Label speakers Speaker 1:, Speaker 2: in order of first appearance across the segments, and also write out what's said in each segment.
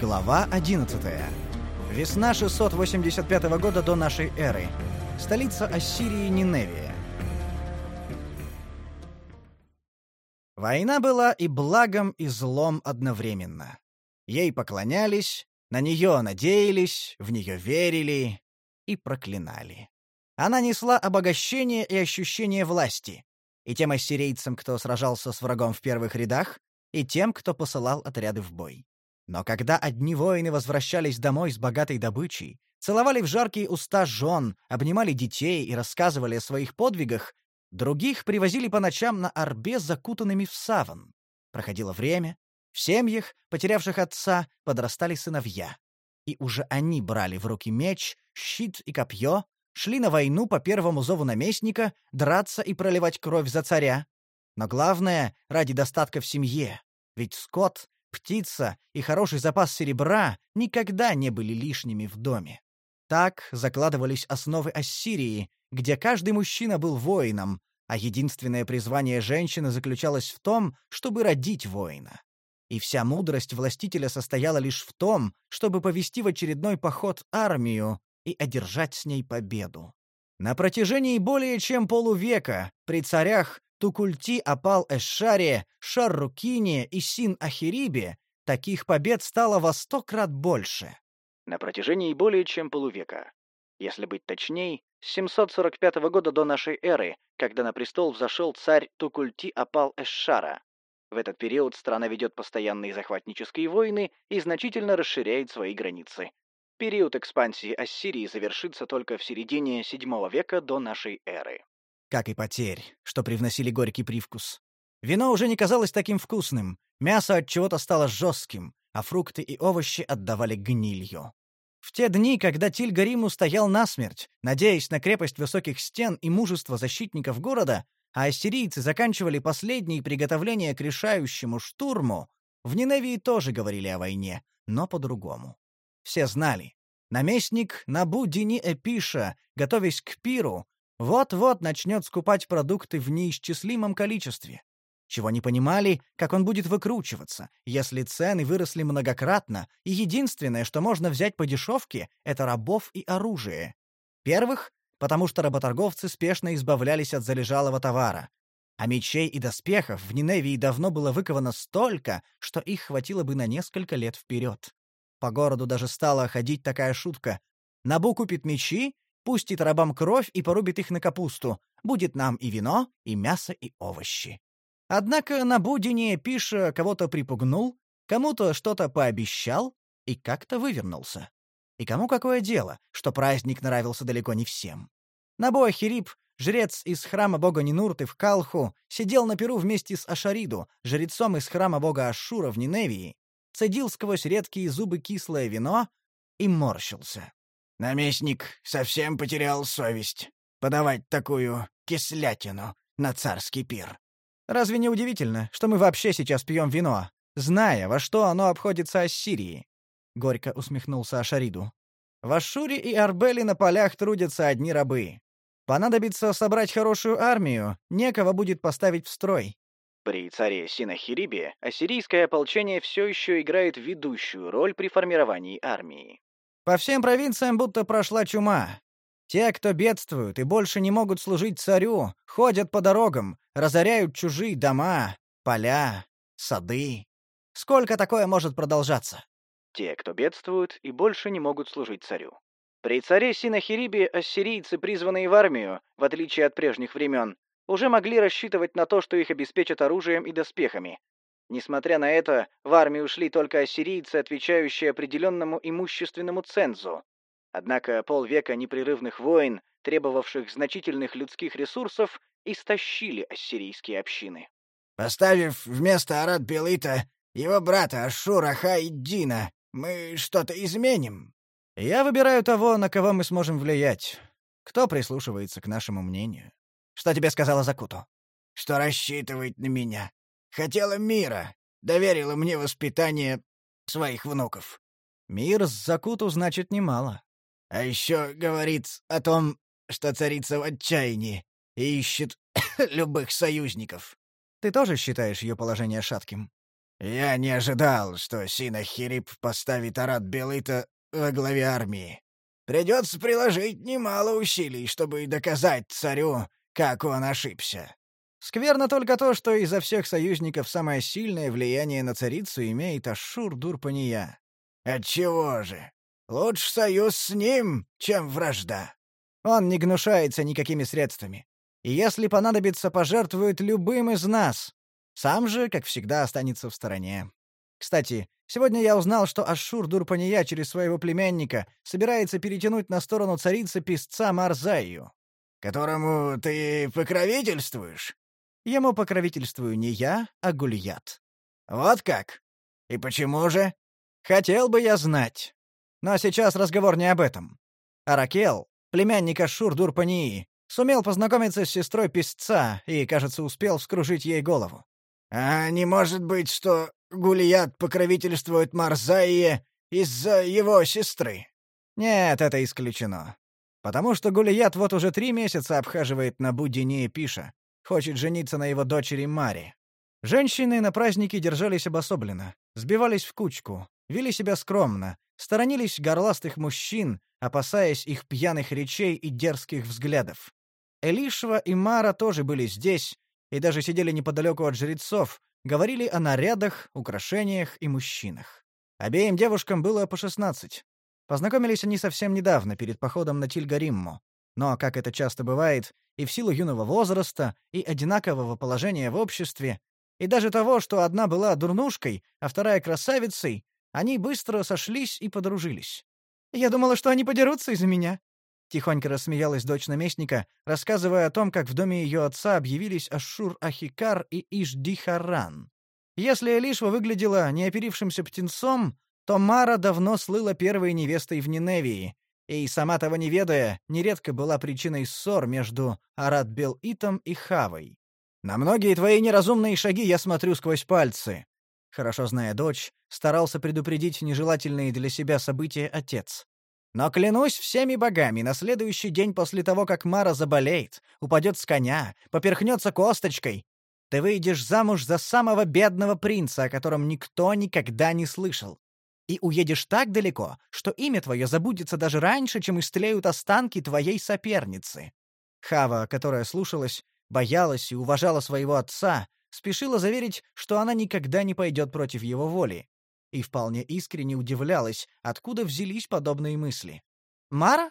Speaker 1: Глава 11. Весна 685 года до нашей эры. Столица Ассирии Ниневия. Война была и благом, и злом одновременно. Ей поклонялись, на нее надеялись, в нее верили и проклинали. Она несла обогащение и ощущение власти, и тем ассирийцам, кто сражался с врагом в первых рядах, и тем, кто посылал отряды в бой. Но когда одни воины возвращались домой с богатой добычей, целовали в жаркие уста жен, обнимали детей и рассказывали о своих подвигах, других привозили по ночам на арбе закутанными в саван. Проходило время, в семьях, потерявших отца, подрастали сыновья. И уже они брали в руки меч, щит и копье, шли на войну по первому зову наместника, драться и проливать кровь за царя. Но главное — ради достатка в семье. Ведь скот птица и хороший запас серебра никогда не были лишними в доме. Так закладывались основы Ассирии, где каждый мужчина был воином, а единственное призвание женщины заключалось в том, чтобы родить воина. И вся мудрость властителя состояла лишь в том, чтобы повести в очередной поход армию и одержать с ней победу. На протяжении более чем полувека при царях Тукульти опал Эшшаре, Шаррукине и Син-Ахирибе таких побед стало во сто крат больше.
Speaker 2: На протяжении более чем полувека. Если быть точней, с 745 года до нашей эры, когда на престол взошел царь Тукульти опал Эшшара. В этот период страна ведет постоянные захватнические войны и значительно расширяет свои границы. Период экспансии Ассирии завершится только в середине VII века до нашей эры
Speaker 1: как и потерь, что привносили горький привкус. Вино уже не казалось таким вкусным, мясо от чего-то стало жестким, а фрукты и овощи отдавали гнилью. В те дни, когда Тильгариму стоял насмерть, надеясь на крепость высоких стен и мужество защитников города, а ассирийцы заканчивали последние приготовления к решающему штурму, в Ниневии тоже говорили о войне, но по-другому. Все знали. Наместник Набу-Дини Эпиша, готовясь к пиру, вот-вот начнет скупать продукты в неисчислимом количестве. Чего не понимали, как он будет выкручиваться, если цены выросли многократно, и единственное, что можно взять по дешевке, это рабов и оружие. Первых, потому что работорговцы спешно избавлялись от залежалого товара. А мечей и доспехов в Ниневии давно было выковано столько, что их хватило бы на несколько лет вперед. По городу даже стала ходить такая шутка. Набу купит мечи, пустит рабам кровь и порубит их на капусту. Будет нам и вино, и мясо, и овощи. Однако на Будине Пиша кого-то припугнул, кому-то что-то пообещал и как-то вывернулся. И кому какое дело, что праздник нравился далеко не всем. Набоа Хирип, жрец из храма бога Нинурты в Калху, сидел на перу вместе с Ашариду, жрецом из храма бога Ашура в Ниневии, цедил сквозь редкие зубы кислое вино и морщился.
Speaker 3: Наместник совсем потерял совесть подавать такую кислятину на царский пир.
Speaker 1: Разве не удивительно, что мы вообще сейчас пьем вино, зная, во что оно обходится Ассирии? Горько усмехнулся Ашариду. В Ашуре и Арбеле на полях трудятся одни рабы. Понадобится собрать хорошую армию, некого будет поставить в строй.
Speaker 2: При царе Синахирибе ассирийское ополчение все еще играет ведущую роль при формировании армии.
Speaker 1: По всем провинциям будто прошла чума. Те, кто бедствуют и больше не могут служить царю, ходят по дорогам, разоряют чужие дома, поля, сады. Сколько такое может продолжаться?
Speaker 2: Те, кто бедствуют и больше не могут служить царю. При царе Синахирибе ассирийцы, призванные в армию, в отличие от прежних времен, уже могли рассчитывать на то, что их обеспечат оружием и доспехами, Несмотря на это, в армию ушли только ассирийцы, отвечающие определенному имущественному цензу. Однако полвека непрерывных войн, требовавших значительных людских ресурсов, истощили ассирийские общины.
Speaker 3: Поставив вместо Арат Белыта его брата Ашура Хайддина, мы что-то изменим?
Speaker 1: Я выбираю того, на кого мы сможем влиять. Кто прислушивается к нашему мнению? Что тебе сказала Закуту?
Speaker 3: Что рассчитывает на меня. Хотела мира, доверила мне воспитание своих внуков.
Speaker 1: Мир с Закуту значит немало.
Speaker 3: А еще говорит о том, что царица в отчаянии и ищет любых союзников.
Speaker 1: Ты тоже считаешь ее положение шатким?
Speaker 3: «Я не ожидал, что Синахирип поставит Арат Белыта во главе армии. Придется приложить немало усилий, чтобы доказать царю, как он ошибся».
Speaker 1: Скверно только то, что изо всех союзников самое сильное влияние на царицу имеет Ашур-Дурпания.
Speaker 3: «Отчего же? Лучше союз с ним, чем вражда».
Speaker 1: Он не гнушается никакими средствами. И если понадобится, пожертвует любым из нас. Сам же, как всегда, останется в стороне. Кстати, сегодня я узнал, что Ашур Дурпания через своего племянника собирается перетянуть на сторону царицы песца Марзаю.
Speaker 3: «Которому ты покровительствуешь?»
Speaker 1: Ему покровительствую не я, а Гульят.
Speaker 3: «Вот как? И почему же?»
Speaker 1: «Хотел бы я знать. Но сейчас разговор не об этом. Аракел, племянник Ашур Дурпании, сумел познакомиться с сестрой песца и, кажется, успел вскружить ей голову.
Speaker 3: «А не может быть, что Гульят покровительствует Марзаие из-за его сестры?»
Speaker 1: «Нет, это исключено. Потому что Гулият вот уже три месяца обхаживает на Будине Пиша, Хочет жениться на его дочери Маре. Женщины на празднике держались обособленно, сбивались в кучку, вели себя скромно, сторонились горластых мужчин, опасаясь их пьяных речей и дерзких взглядов. Элишва и Мара тоже были здесь и даже сидели неподалеку от жрецов, говорили о нарядах, украшениях и мужчинах. Обеим девушкам было по шестнадцать. Познакомились они совсем недавно, перед походом на Тильгаримму. Но, как это часто бывает, и в силу юного возраста, и одинакового положения в обществе, и даже того, что одна была дурнушкой, а вторая красавицей, они быстро сошлись и подружились. «Я думала, что они подерутся из-за меня», — тихонько рассмеялась дочь наместника, рассказывая о том, как в доме ее отца объявились Ашур-Ахикар и Ишдихаран. Если Элишва выглядела неоперившимся птенцом, то Мара давно слыла первой невестой в Ниневии, и, сама того не ведая, нередко была причиной ссор между Арат-Бел-Итом и Хавой. «На многие твои неразумные шаги я смотрю сквозь пальцы», хорошо зная дочь, старался предупредить нежелательные для себя события отец. Но клянусь всеми богами, на следующий день после того, как Мара заболеет, упадет с коня, поперхнется косточкой, ты выйдешь замуж за самого бедного принца, о котором никто никогда не слышал и уедешь так далеко, что имя твое забудется даже раньше, чем истлеют останки твоей соперницы». Хава, которая слушалась, боялась и уважала своего отца, спешила заверить, что она никогда не пойдет против его воли, и вполне искренне удивлялась, откуда взялись подобные мысли. «Мара?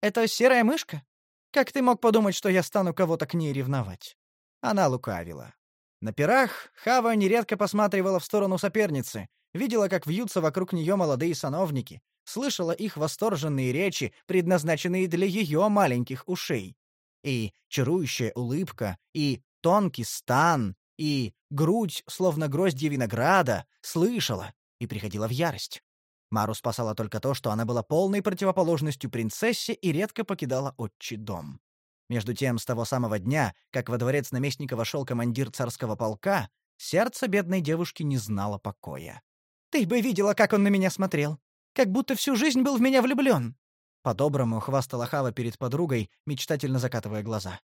Speaker 1: Это серая мышка? Как ты мог подумать, что я стану кого-то к ней ревновать?» Она лукавила. На пирах Хава нередко посматривала в сторону соперницы, видела, как вьются вокруг нее молодые сановники, слышала их восторженные речи, предназначенные для ее маленьких ушей. И чарующая улыбка, и тонкий стан, и грудь, словно гроздья винограда, слышала и приходила в ярость. Мару спасала только то, что она была полной противоположностью принцессе и редко покидала отчий дом. Между тем, с того самого дня, как во дворец наместника вошел командир царского полка, сердце бедной девушки не знало покоя. Ты бы видела, как он на меня смотрел. Как будто всю жизнь был в меня влюблен. По-доброму хвастала Хава перед подругой, мечтательно закатывая глаза.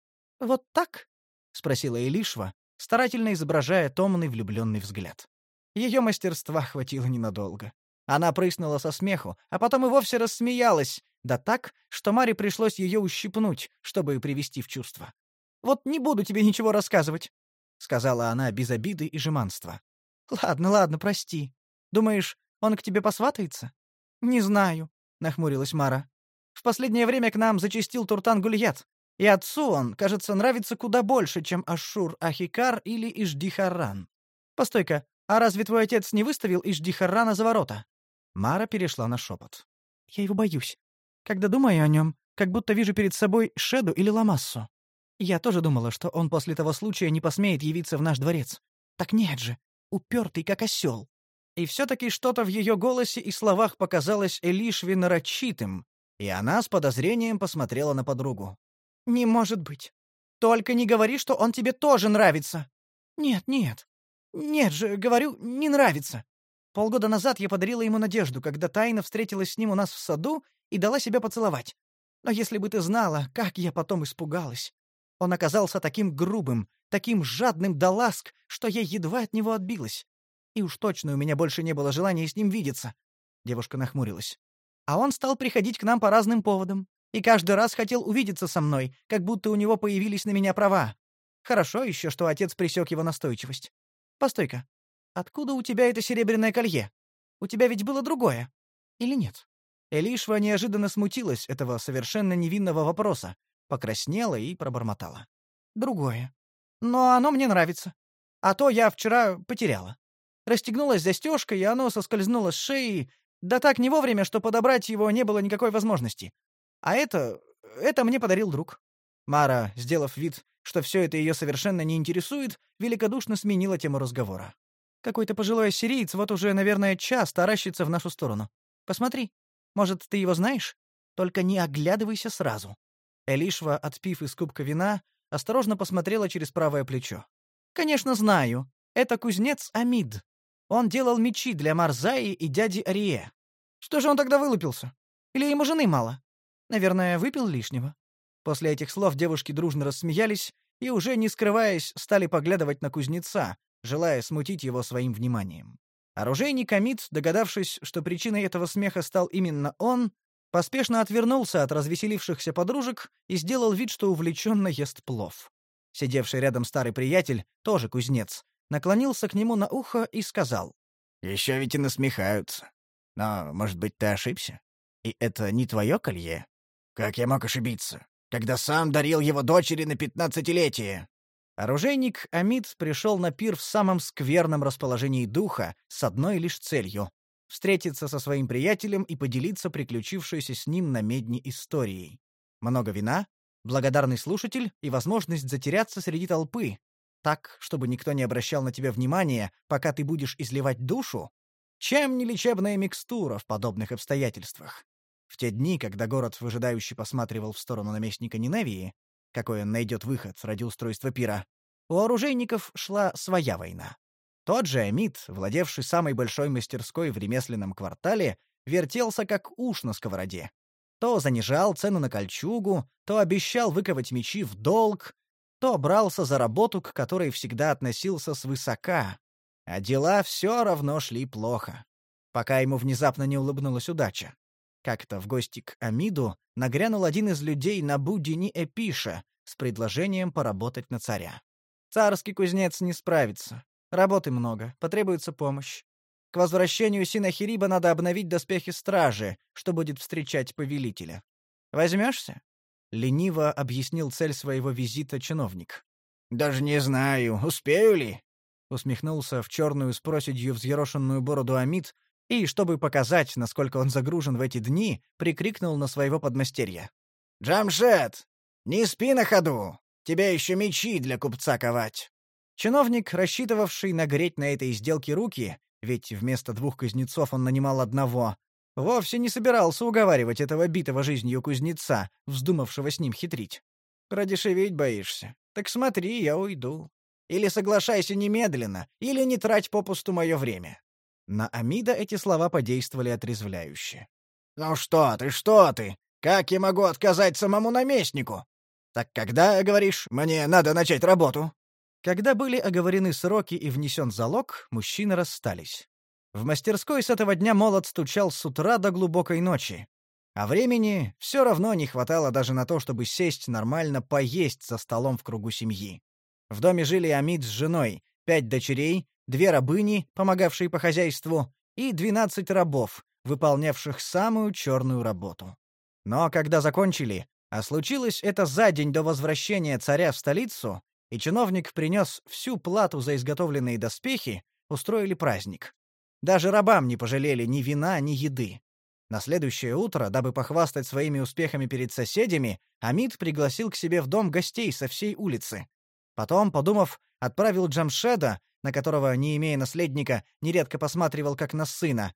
Speaker 1: «Вот так?» — спросила Элишва, старательно изображая томный влюбленный взгляд. Ее мастерства хватило ненадолго. Она прыснула со смеху, а потом и вовсе рассмеялась, да так, что Маре пришлось ее ущипнуть, чтобы привести в чувство. «Вот не буду тебе ничего рассказывать», — сказала она без обиды и жеманства. «Ладно, ладно, прости. Думаешь, он к тебе посватается?» «Не знаю», — нахмурилась Мара. «В последнее время к нам зачастил Туртан Гульят, и отцу он, кажется, нравится куда больше, чем Ашур Ахикар или Иждихаран. Постой-ка, а разве твой отец не выставил Иждихарана за ворота?» Мара перешла на шепот. «Я его боюсь. Когда думаю о нем, как будто вижу перед собой Шеду или Ламассу. Я тоже думала, что он после того случая не посмеет явиться в наш дворец. Так нет же, упертый как осел. И все-таки что-то в ее голосе и словах показалось Элишве нарочитым, и она с подозрением посмотрела на подругу. «Не может быть. Только не говори, что он тебе тоже нравится». «Нет, нет. Нет же, говорю, не нравится. Полгода назад я подарила ему надежду, когда тайно встретилась с ним у нас в саду и дала себя поцеловать. Но если бы ты знала, как я потом испугалась. Он оказался таким грубым, таким жадным до ласк, что я едва от него отбилась. И уж точно у меня больше не было желания с ним видеться. Девушка нахмурилась. А он стал приходить к нам по разным поводам. И каждый раз хотел увидеться со мной, как будто у него появились на меня права. Хорошо еще, что отец пресек его настойчивость. Постой-ка. Откуда у тебя это серебряное колье? У тебя ведь было другое. Или нет? Элишва неожиданно смутилась этого совершенно невинного вопроса, покраснела и пробормотала. Другое. Но оно мне нравится. А то я вчера потеряла. Расстегнулась застежка, и оно соскользнуло с шеи, да так не вовремя, что подобрать его не было никакой возможности. А это... это мне подарил друг». Мара, сделав вид, что все это ее совершенно не интересует, великодушно сменила тему разговора. «Какой-то пожилой ассириец вот уже, наверное, час таращится в нашу сторону. Посмотри. Может, ты его знаешь? Только не оглядывайся сразу». Элишва, отпив из кубка вина, осторожно посмотрела через правое плечо. «Конечно, знаю. Это кузнец Амид. Он делал мечи для Марзаи и дяди Арие. Что же он тогда вылупился? Или ему жены мало? Наверное, выпил лишнего. После этих слов девушки дружно рассмеялись и, уже не скрываясь, стали поглядывать на кузнеца, желая смутить его своим вниманием. Оружейник Амид, догадавшись, что причиной этого смеха стал именно он, поспешно отвернулся от развеселившихся подружек и сделал вид, что увлеченно ест плов. Сидевший рядом старый приятель, тоже кузнец, наклонился к нему на ухо и сказал.
Speaker 3: «Еще ведь и насмехаются. Но, может быть, ты ошибся? И это не твое колье? Как я мог ошибиться, когда сам дарил его дочери на пятнадцатилетие?»
Speaker 1: Оружейник Амид пришел на пир в самом скверном расположении духа с одной лишь целью — встретиться со своим приятелем и поделиться приключившейся с ним на медне историей. Много вина, благодарный слушатель и возможность затеряться среди толпы, так, чтобы никто не обращал на тебя внимания, пока ты будешь изливать душу? Чем не лечебная микстура в подобных обстоятельствах? В те дни, когда город выжидающе посматривал в сторону наместника Ниневии, какой он найдет выход ради устройства пира, у оружейников шла своя война. Тот же Амид, владевший самой большой мастерской в ремесленном квартале, вертелся как уж на сковороде. То занижал цену на кольчугу, то обещал выковать мечи в долг, то брался за работу, к которой всегда относился свысока, а дела все равно шли плохо, пока ему внезапно не улыбнулась удача. Как-то в гости к Амиду нагрянул один из людей на Будини Эпиша с предложением поработать на царя. Царский кузнец не справится. Работы много, потребуется помощь. К возвращению Синахириба надо обновить доспехи стражи, что будет встречать повелителя. Возьмешься? — лениво объяснил цель своего визита чиновник.
Speaker 3: «Даже не знаю, успею ли?»
Speaker 1: — усмехнулся в черную с проседью взъерошенную бороду Амид и, чтобы показать, насколько он загружен в эти дни, прикрикнул на своего подмастерья.
Speaker 3: «Джамшет, не спи на ходу! Тебе еще мечи для купца ковать!»
Speaker 1: Чиновник, рассчитывавший нагреть на этой сделке руки, ведь вместо двух кузнецов он нанимал одного, Вовсе не собирался уговаривать этого битого жизнью кузнеца, вздумавшего с ним хитрить. Продешевить боишься? Так смотри, я уйду. Или соглашайся немедленно, или не трать попусту мое время». На Амида эти слова подействовали отрезвляюще.
Speaker 3: «Ну что ты, что ты? Как я могу отказать самому наместнику? Так когда, говоришь, мне надо начать работу?»
Speaker 1: Когда были оговорены сроки и внесен залог, мужчины расстались. В мастерской с этого дня молот стучал с утра до глубокой ночи. А времени все равно не хватало даже на то, чтобы сесть нормально поесть за столом в кругу семьи. В доме жили Амид с женой, пять дочерей, две рабыни, помогавшие по хозяйству, и двенадцать рабов, выполнявших самую черную работу. Но когда закончили, а случилось это за день до возвращения царя в столицу, и чиновник принес всю плату за изготовленные доспехи, устроили праздник. Даже рабам не пожалели ни вина, ни еды. На следующее утро, дабы похвастать своими успехами перед соседями, Амид пригласил к себе в дом гостей со всей улицы. Потом, подумав, отправил Джамшеда, на которого, не имея наследника, нередко посматривал как на сына,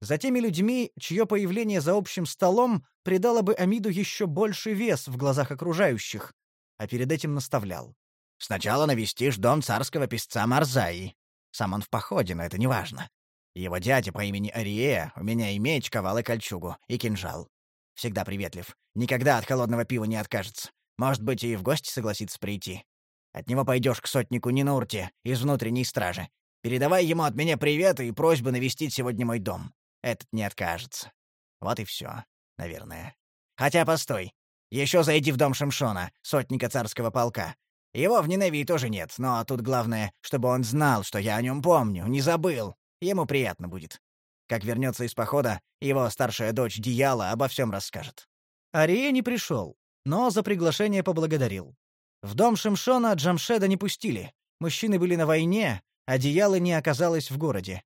Speaker 1: за теми людьми, чье появление за общим столом придало бы Амиду еще больший вес в глазах окружающих, а перед этим наставлял. «Сначала навестишь дом царского писца Марзаи. Сам он в походе, но это не важно. Его дядя по имени Арие у меня и меч, ковал и кольчугу, и кинжал. Всегда приветлив. Никогда от холодного пива не откажется. Может быть, и в гости согласится прийти. От него пойдешь к сотнику Нинурте из внутренней стражи.
Speaker 3: Передавай ему от меня привет и просьбу навестить сегодня мой дом. Этот не откажется. Вот и все, наверное. Хотя, постой. Еще зайди в дом Шимшона, сотника царского полка. Его в Ниневии тоже нет, но тут главное, чтобы он знал, что я о нем помню, не забыл. Ему приятно будет. Как вернется из похода, его старшая дочь Дияла обо всем расскажет.
Speaker 1: Ария не пришел, но за приглашение поблагодарил. В дом Шимшона Джамшеда не пустили. Мужчины были на войне, а Диялы не оказалось в городе.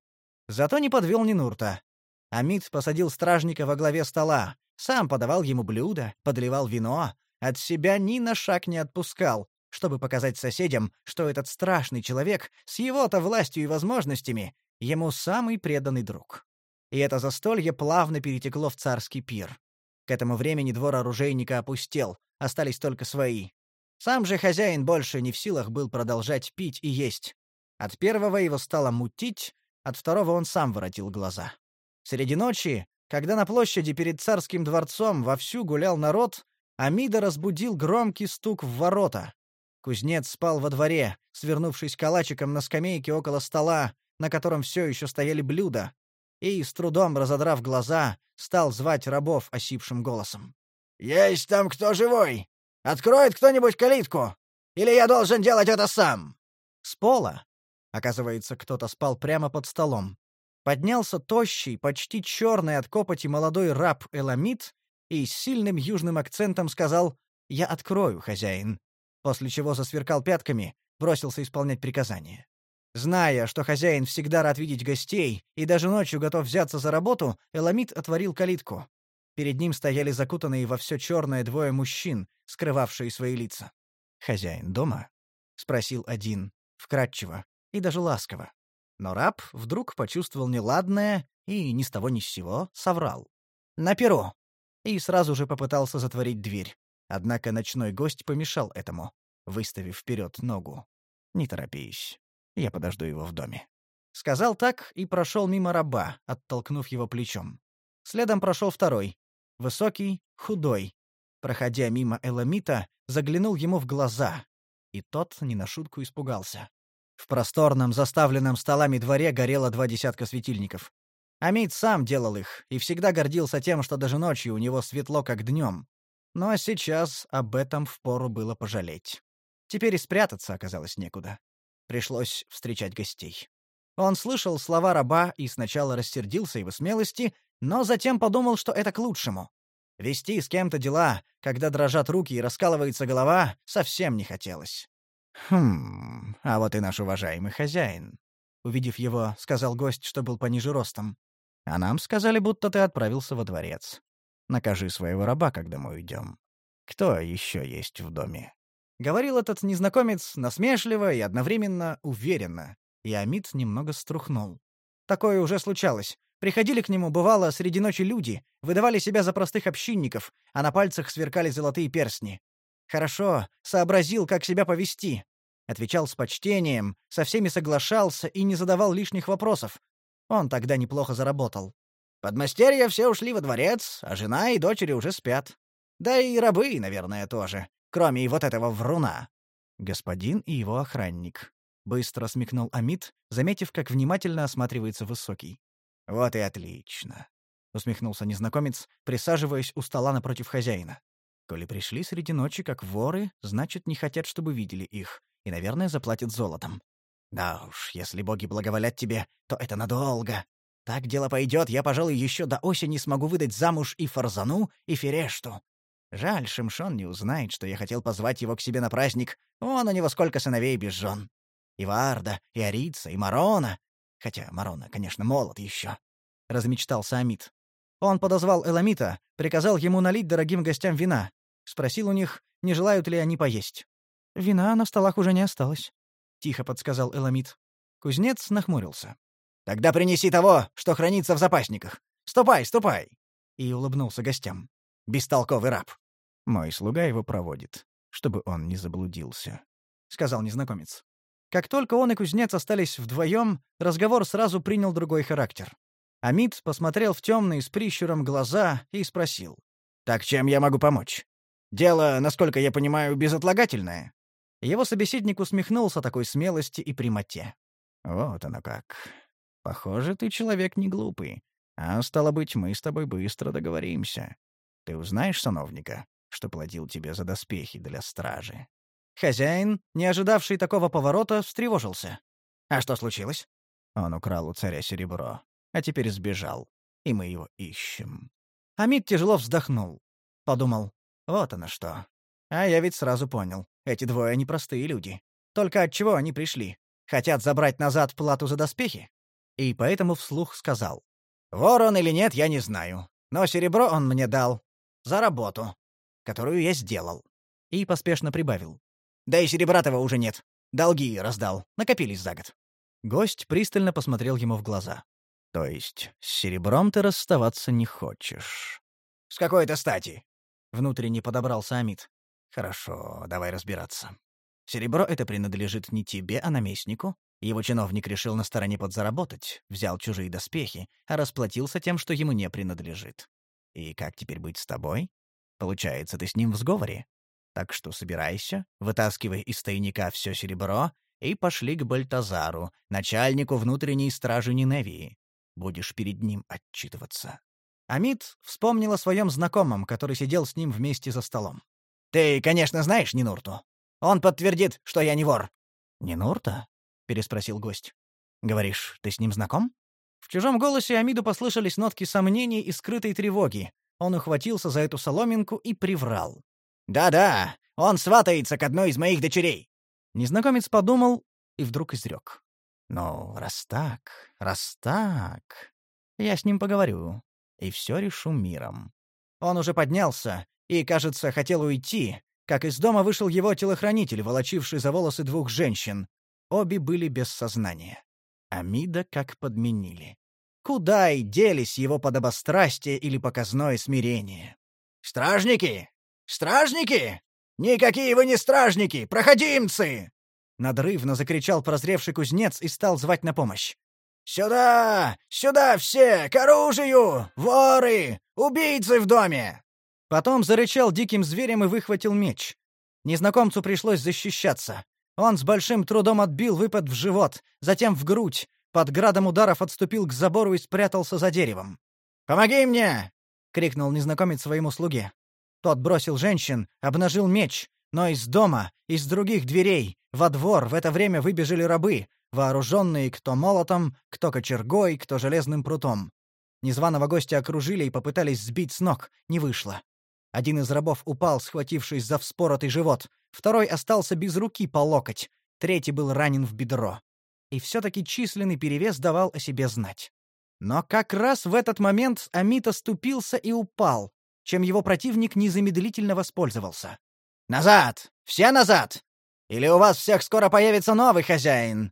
Speaker 1: Зато не подвел Нинурта. Амид посадил стражника во главе стола, сам подавал ему блюда, подливал вино, от себя ни на шаг не отпускал, чтобы показать соседям, что этот страшный человек с его-то властью и возможностями ему самый преданный друг. И это застолье плавно перетекло в царский пир. К этому времени двор оружейника опустел, остались только свои. Сам же хозяин больше не в силах был продолжать пить и есть. От первого его стало мутить, от второго он сам воротил глаза. Среди ночи, когда на площади перед царским дворцом вовсю гулял народ, Амида разбудил громкий стук в ворота. Кузнец спал во дворе, свернувшись калачиком на скамейке около стола, на котором все еще стояли блюда, и, с трудом разодрав глаза, стал звать рабов осипшим голосом.
Speaker 3: «Есть там кто живой? Откроет кто-нибудь калитку? Или я должен делать это сам?»
Speaker 1: С пола, оказывается, кто-то спал прямо под столом, поднялся тощий, почти черный от копоти молодой раб Эламид и с сильным южным акцентом сказал «Я открою, хозяин», после чего засверкал пятками, бросился исполнять приказания. Зная, что хозяин всегда рад видеть гостей и даже ночью готов взяться за работу, Эламид отворил калитку. Перед ним стояли закутанные во все черное двое мужчин, скрывавшие свои лица. «Хозяин дома?» — спросил один, вкратчиво и даже ласково. Но раб вдруг почувствовал неладное и ни с того ни с сего соврал. «На перу!» И сразу же попытался затворить дверь. Однако ночной гость помешал этому, выставив вперед ногу. «Не торопись. Я подожду его в доме». Сказал так и прошел мимо раба, оттолкнув его плечом. Следом прошел второй. Высокий, худой. Проходя мимо Эламита, заглянул ему в глаза. И тот не на шутку испугался. В просторном, заставленном столами дворе горело два десятка светильников. Амид сам делал их и всегда гордился тем, что даже ночью у него светло, как днем. Но сейчас об этом впору было пожалеть. Теперь и спрятаться оказалось некуда. Пришлось встречать гостей. Он слышал слова раба и сначала рассердился его смелости, но затем подумал, что это к лучшему. Вести с кем-то дела, когда дрожат руки и раскалывается голова, совсем не хотелось. «Хм, а вот и наш уважаемый хозяин», — увидев его, сказал гость, что был пониже ростом. «А нам сказали, будто ты отправился во дворец. Накажи своего раба, когда мы уйдем. Кто еще есть в доме?» Говорил этот незнакомец насмешливо и одновременно уверенно, и Амид немного струхнул. Такое уже случалось. Приходили к нему, бывало, среди ночи люди, выдавали себя за простых общинников, а на пальцах сверкали золотые перстни. Хорошо, сообразил, как себя повести. Отвечал с почтением, со всеми соглашался и не задавал лишних вопросов. Он тогда неплохо заработал. Подмастерья все ушли во дворец, а жена и дочери уже спят. Да и рабы, наверное, тоже кроме и вот этого вруна. Господин и его охранник. Быстро смекнул Амит, заметив, как внимательно осматривается Высокий. «Вот и отлично», — усмехнулся незнакомец, присаживаясь у стола напротив хозяина. «Коли пришли среди ночи как воры, значит, не хотят, чтобы видели их, и, наверное, заплатят золотом. Да уж, если боги благоволят тебе, то это надолго. Так дело пойдет, я, пожалуй, еще до осени смогу выдать замуж и Фарзану, и Ферешту. Жаль, Шимшон не узнает, что я хотел позвать его к себе на праздник. Вон у него сколько сыновей без жен. И Варда, и Арица, и Марона. Хотя Марона, конечно, молод еще. Размечтался Амит. Он подозвал Эламита, приказал ему налить дорогим гостям вина. Спросил у них, не желают ли они поесть. «Вина на столах уже не осталось», — тихо подсказал Эламит. Кузнец нахмурился. «Тогда принеси того, что хранится в запасниках. Ступай, ступай!» И улыбнулся гостям. Бестолковый раб. Мой слуга его проводит, чтобы он не заблудился», — сказал незнакомец. Как только он и кузнец остались вдвоем, разговор сразу принял другой характер. Амид посмотрел в темные с прищуром глаза и спросил. «Так чем я могу помочь? Дело, насколько я понимаю, безотлагательное?» Его собеседник усмехнулся такой смелости и прямоте. Вот оно как. Похоже, ты человек не глупый. А стало быть, мы с тобой быстро договоримся. Ты узнаешь сановника, что платил тебе за доспехи для стражи?»
Speaker 2: Хозяин, не ожидавший такого поворота, встревожился. «А что случилось?»
Speaker 1: Он украл у царя серебро, а теперь сбежал, и мы его ищем.
Speaker 2: Амид тяжело вздохнул. Подумал, вот оно что. А я ведь сразу понял, эти двое непростые люди. Только от чего они пришли? Хотят забрать назад плату за доспехи? И поэтому вслух сказал. Вор он или нет, я не знаю. Но серебро он мне дал. За работу. Которую я сделал. И поспешно прибавил. Да и серебра-того уже нет. Долги раздал. Накопились за год. Гость пристально посмотрел ему в глаза.
Speaker 1: «То есть с серебром ты расставаться не хочешь?»
Speaker 2: «С какой-то стати?» — внутренне подобрался Амид.
Speaker 1: «Хорошо, давай разбираться. Серебро это принадлежит не тебе, а наместнику. Его чиновник решил на стороне подзаработать, взял чужие доспехи, а расплатился тем, что ему не принадлежит. И как теперь быть с тобой? Получается, ты с ним в сговоре? Так что собирайся, вытаскивай из тайника все серебро и пошли к Бальтазару, начальнику внутренней стражи Ниневии. Будешь перед ним отчитываться».
Speaker 2: Амид вспомнил о своем знакомом, который сидел с ним вместе за столом. «Ты, конечно, знаешь Нинурту. Он подтвердит, что я не вор».
Speaker 1: «Нинурта?» — переспросил гость. «Говоришь, ты с ним знаком?»
Speaker 2: В чужом голосе Амиду послышались нотки сомнений и скрытой тревоги. Он ухватился за эту соломинку и приврал. «Да-да, он сватается к одной из моих дочерей». Незнакомец подумал и вдруг изрек.
Speaker 1: «Ну, раз так, раз так, я с ним поговорю и все решу миром».
Speaker 2: Он уже поднялся и, кажется, хотел уйти, как из дома вышел его телохранитель, волочивший за волосы двух женщин. Обе были без сознания. Амида как подменили. Куда и делись его подобострастие или показное смирение? «Стражники! «Стражники? Никакие вы не стражники! Проходимцы!» Надрывно закричал прозревший кузнец и стал звать на помощь. «Сюда! Сюда все! К оружию! Воры! Убийцы в доме!» Потом зарычал диким зверем и выхватил меч. Незнакомцу пришлось защищаться. Он с большим трудом отбил выпад в живот, затем в грудь, под градом ударов отступил к забору и спрятался за деревом. «Помоги мне!» — крикнул незнакомец своему слуге. Тот бросил женщин, обнажил меч, но из дома, из других дверей, во двор в это время выбежали рабы, вооруженные кто молотом, кто кочергой, кто железным прутом. Незваного гостя окружили и попытались сбить с ног, не вышло. Один из рабов упал, схватившись за вспоротый живот, второй остался без руки по локоть, третий был ранен в бедро. И все-таки численный перевес давал о себе знать. Но как раз в этот момент Амит оступился и упал, чем его противник незамедлительно воспользовался. «Назад! Все назад! Или у вас всех скоро появится новый хозяин!»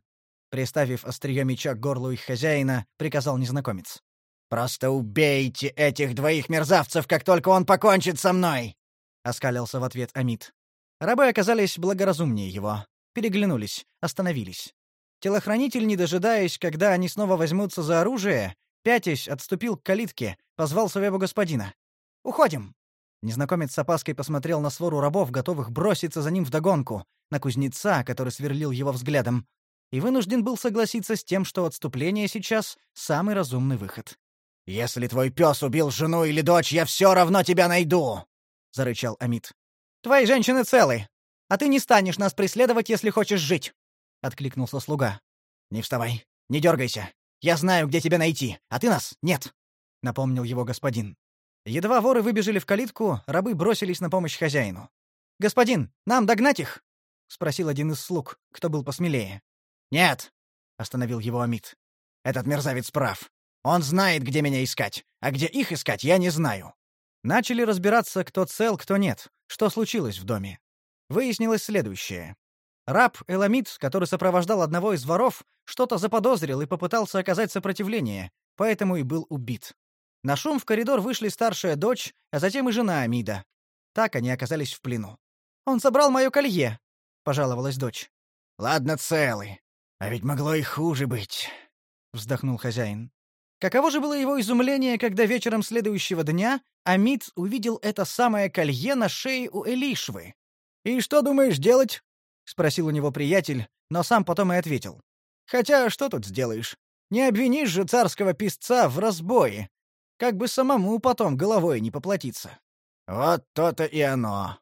Speaker 2: Приставив острие меча к горлу их хозяина, приказал незнакомец. «Просто убейте этих двоих мерзавцев, как только он покончит со мной!» — оскалился в ответ Амит. Рабы оказались благоразумнее его. Переглянулись, остановились. Телохранитель, не дожидаясь, когда они снова возьмутся за оружие, пятясь, отступил к калитке, позвал своего господина. Уходим!» Незнакомец с опаской посмотрел на свору рабов, готовых броситься за ним вдогонку, на кузнеца, который сверлил его взглядом, и вынужден был согласиться с тем, что отступление сейчас — самый разумный выход. «Если твой пес убил жену или дочь, я все равно тебя найду!» — зарычал Амит. «Твои женщины целы, а ты не станешь нас преследовать, если хочешь жить!» — откликнулся слуга. «Не вставай, не дергайся. Я знаю, где тебя найти, а ты нас нет!» — напомнил его господин. Едва воры выбежали в калитку, рабы бросились на помощь хозяину. «Господин, нам догнать их?» — спросил один из слуг, кто был посмелее. «Нет», — остановил его Амит. «Этот мерзавец прав. Он знает, где меня искать, а где их искать, я не знаю». Начали разбираться, кто цел, кто нет, что случилось в доме. Выяснилось следующее. Раб Эламид, который сопровождал одного из воров, что-то заподозрил и попытался оказать сопротивление, поэтому и был убит. На шум в коридор вышли старшая дочь, а затем и жена Амида. Так они оказались в плену. «Он собрал мое колье», — пожаловалась дочь. «Ладно, целый. А ведь могло и хуже быть», — вздохнул хозяин. Каково же было его изумление, когда вечером следующего дня Амид увидел это самое колье на шее у Элишвы. «И что думаешь делать?» — спросил у него приятель, но сам потом и ответил.
Speaker 1: Хотя что тут сделаешь? Не обвинишь же царского писца в разбое. Как бы самому потом головой не поплатиться.
Speaker 3: Вот то-то и оно.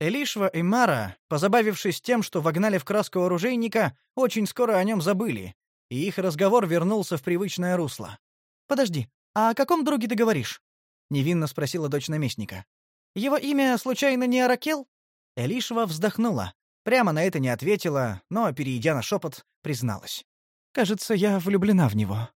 Speaker 1: Элишва и Мара, позабавившись тем, что вогнали в краску оружейника, очень скоро о нем забыли, и их разговор вернулся в привычное русло. «Подожди, а о каком друге ты говоришь?» — невинно спросила дочь наместника. «Его имя, случайно, не Аракел?» Элишва вздохнула. Прямо на это не ответила, но, перейдя на шепот, призналась. «Кажется, я влюблена в него».